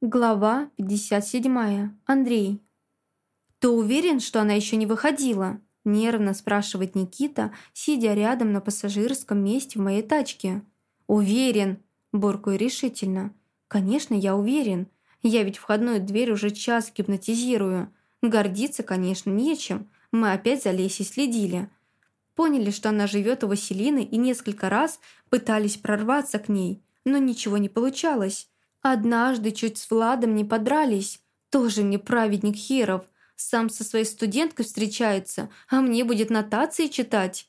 Глава 57. Андрей. «Ты уверен, что она еще не выходила?» Нервно спрашивает Никита, сидя рядом на пассажирском месте в моей тачке. «Уверен!» – буркаю решительно. «Конечно, я уверен. Я ведь входную дверь уже час гипнотизирую. Гордиться, конечно, нечем. Мы опять за Лесей следили. Поняли, что она живет у Василины и несколько раз пытались прорваться к ней, но ничего не получалось. Однажды чуть с Владом не подрались. Тоже мне праведник Херов. Сам со своей студенткой встречается, а мне будет нотации читать.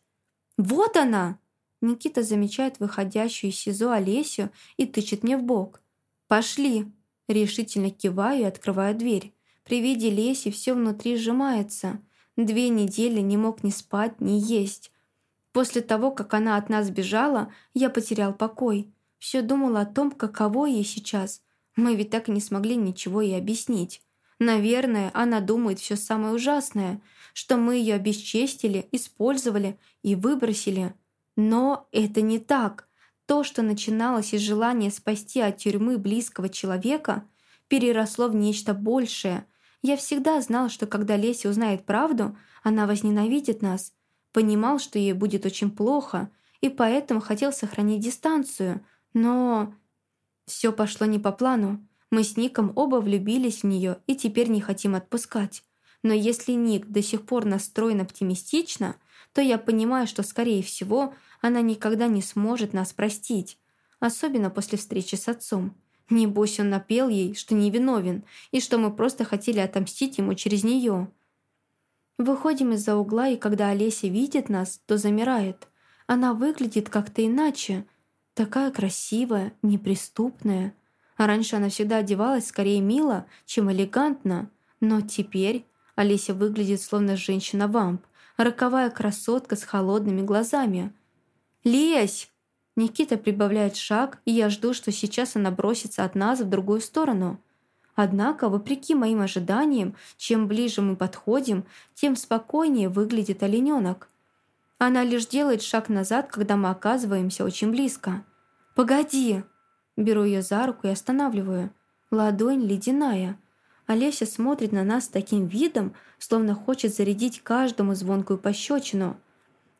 Вот она! Никита замечает выходящую из СИЗО Олесю и тычет мне в бок. «Пошли!» Решительно киваю и открываю дверь. При виде Леси все внутри сжимается. Две недели не мог ни спать, ни есть. После того, как она от нас бежала, я потерял покой. Все думала о том, каково ей сейчас. Мы ведь так и не смогли ничего ей объяснить. Наверное, она думает все самое ужасное, что мы ее обесчестили, использовали и выбросили. Но это не так. То, что начиналось из желания спасти от тюрьмы близкого человека, переросло в нечто большее. Я всегда знал, что когда Леся узнает правду, она возненавидит нас. Понимал, что ей будет очень плохо, и поэтому хотел сохранить дистанцию – но... Все пошло не по плану. Мы с Ником оба влюбились в нее и теперь не хотим отпускать. Но если Ник до сих пор настроен оптимистично, то я понимаю, что, скорее всего, она никогда не сможет нас простить. Особенно после встречи с отцом. Небось, он напел ей, что невиновен, и что мы просто хотели отомстить ему через нее. Выходим из-за угла, и когда Олеся видит нас, то замирает. Она выглядит как-то иначе – Такая красивая, неприступная. А раньше она всегда одевалась скорее мило, чем элегантно. Но теперь Олеся выглядит словно женщина-вамп, роковая красотка с холодными глазами. «Лезь!» Никита прибавляет шаг, и я жду, что сейчас она бросится от нас в другую сторону. Однако, вопреки моим ожиданиям, чем ближе мы подходим, тем спокойнее выглядит олененок. Она лишь делает шаг назад, когда мы оказываемся очень близко. «Погоди!» Беру ее за руку и останавливаю. Ладонь ледяная. Олеся смотрит на нас с таким видом, словно хочет зарядить каждому звонкую пощечину.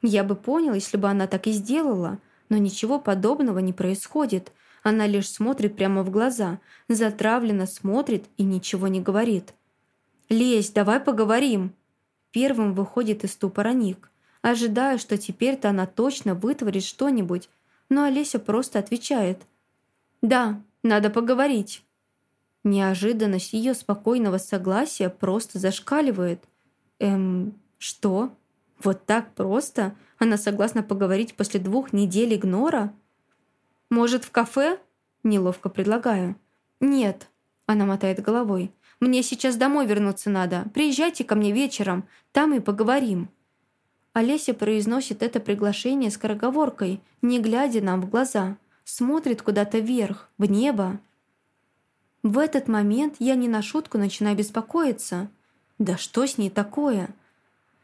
Я бы понял, если бы она так и сделала, но ничего подобного не происходит. Она лишь смотрит прямо в глаза, затравленно смотрит и ничего не говорит. «Лезь, давай поговорим!» Первым выходит из ступора Ник. Ожидаю, что теперь-то она точно вытворит что-нибудь, но Олеся просто отвечает. «Да, надо поговорить». Неожиданность ее спокойного согласия просто зашкаливает. «Эм, что? Вот так просто? Она согласна поговорить после двух недель игнора?» «Может, в кафе?» Неловко предлагаю. «Нет», она мотает головой. «Мне сейчас домой вернуться надо. Приезжайте ко мне вечером, там и поговорим». Олеся произносит это приглашение скороговоркой, не глядя нам в глаза. Смотрит куда-то вверх, в небо. В этот момент я не на шутку начинаю беспокоиться. Да что с ней такое?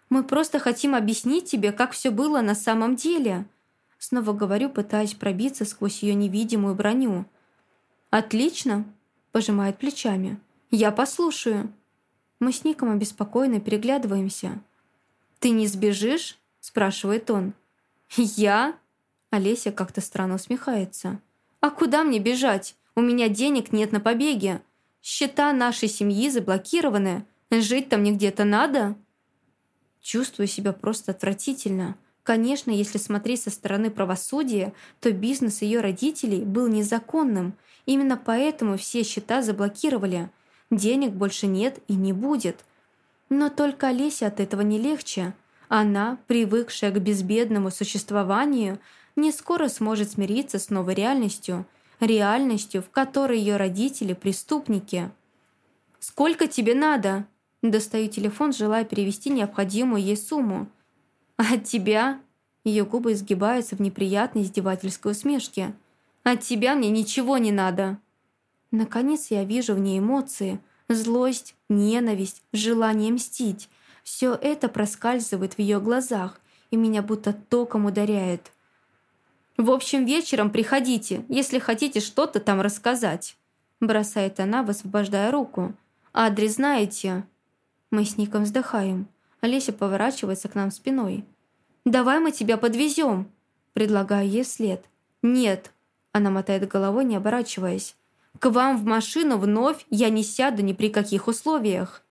Мы просто хотим объяснить тебе, как все было на самом деле. Снова говорю, пытаясь пробиться сквозь ее невидимую броню. «Отлично!» – пожимает плечами. «Я послушаю». Мы с Ником обеспокоенно переглядываемся – «Ты не сбежишь?» – спрашивает он. «Я?» Олеся как-то странно усмехается. «А куда мне бежать? У меня денег нет на побеге. Счета нашей семьи заблокированы. Жить там мне где-то надо?» Чувствую себя просто отвратительно. Конечно, если смотреть со стороны правосудия, то бизнес ее родителей был незаконным. Именно поэтому все счета заблокировали. Денег больше нет и не будет – но только Олесе от этого не легче. Она, привыкшая к безбедному существованию, не скоро сможет смириться с новой реальностью, реальностью, в которой ее родители – преступники. «Сколько тебе надо?» Достаю телефон, желая перевести необходимую ей сумму. «А от тебя?» Ее губы изгибаются в неприятной издевательской усмешке. «От тебя мне ничего не надо!» Наконец я вижу в ней эмоции – Злость, ненависть, желание мстить – все это проскальзывает в ее глазах и меня будто током ударяет. «В общем, вечером приходите, если хотите что-то там рассказать». бросает она, высвобождая руку. «Адрес знаете?» Мы с Ником вздыхаем. Олеся поворачивается к нам спиной. «Давай мы тебя подвезем!» Предлагаю ей вслед. «Нет!» Она мотает головой, не оборачиваясь. «К вам в машину вновь я не сяду ни при каких условиях!»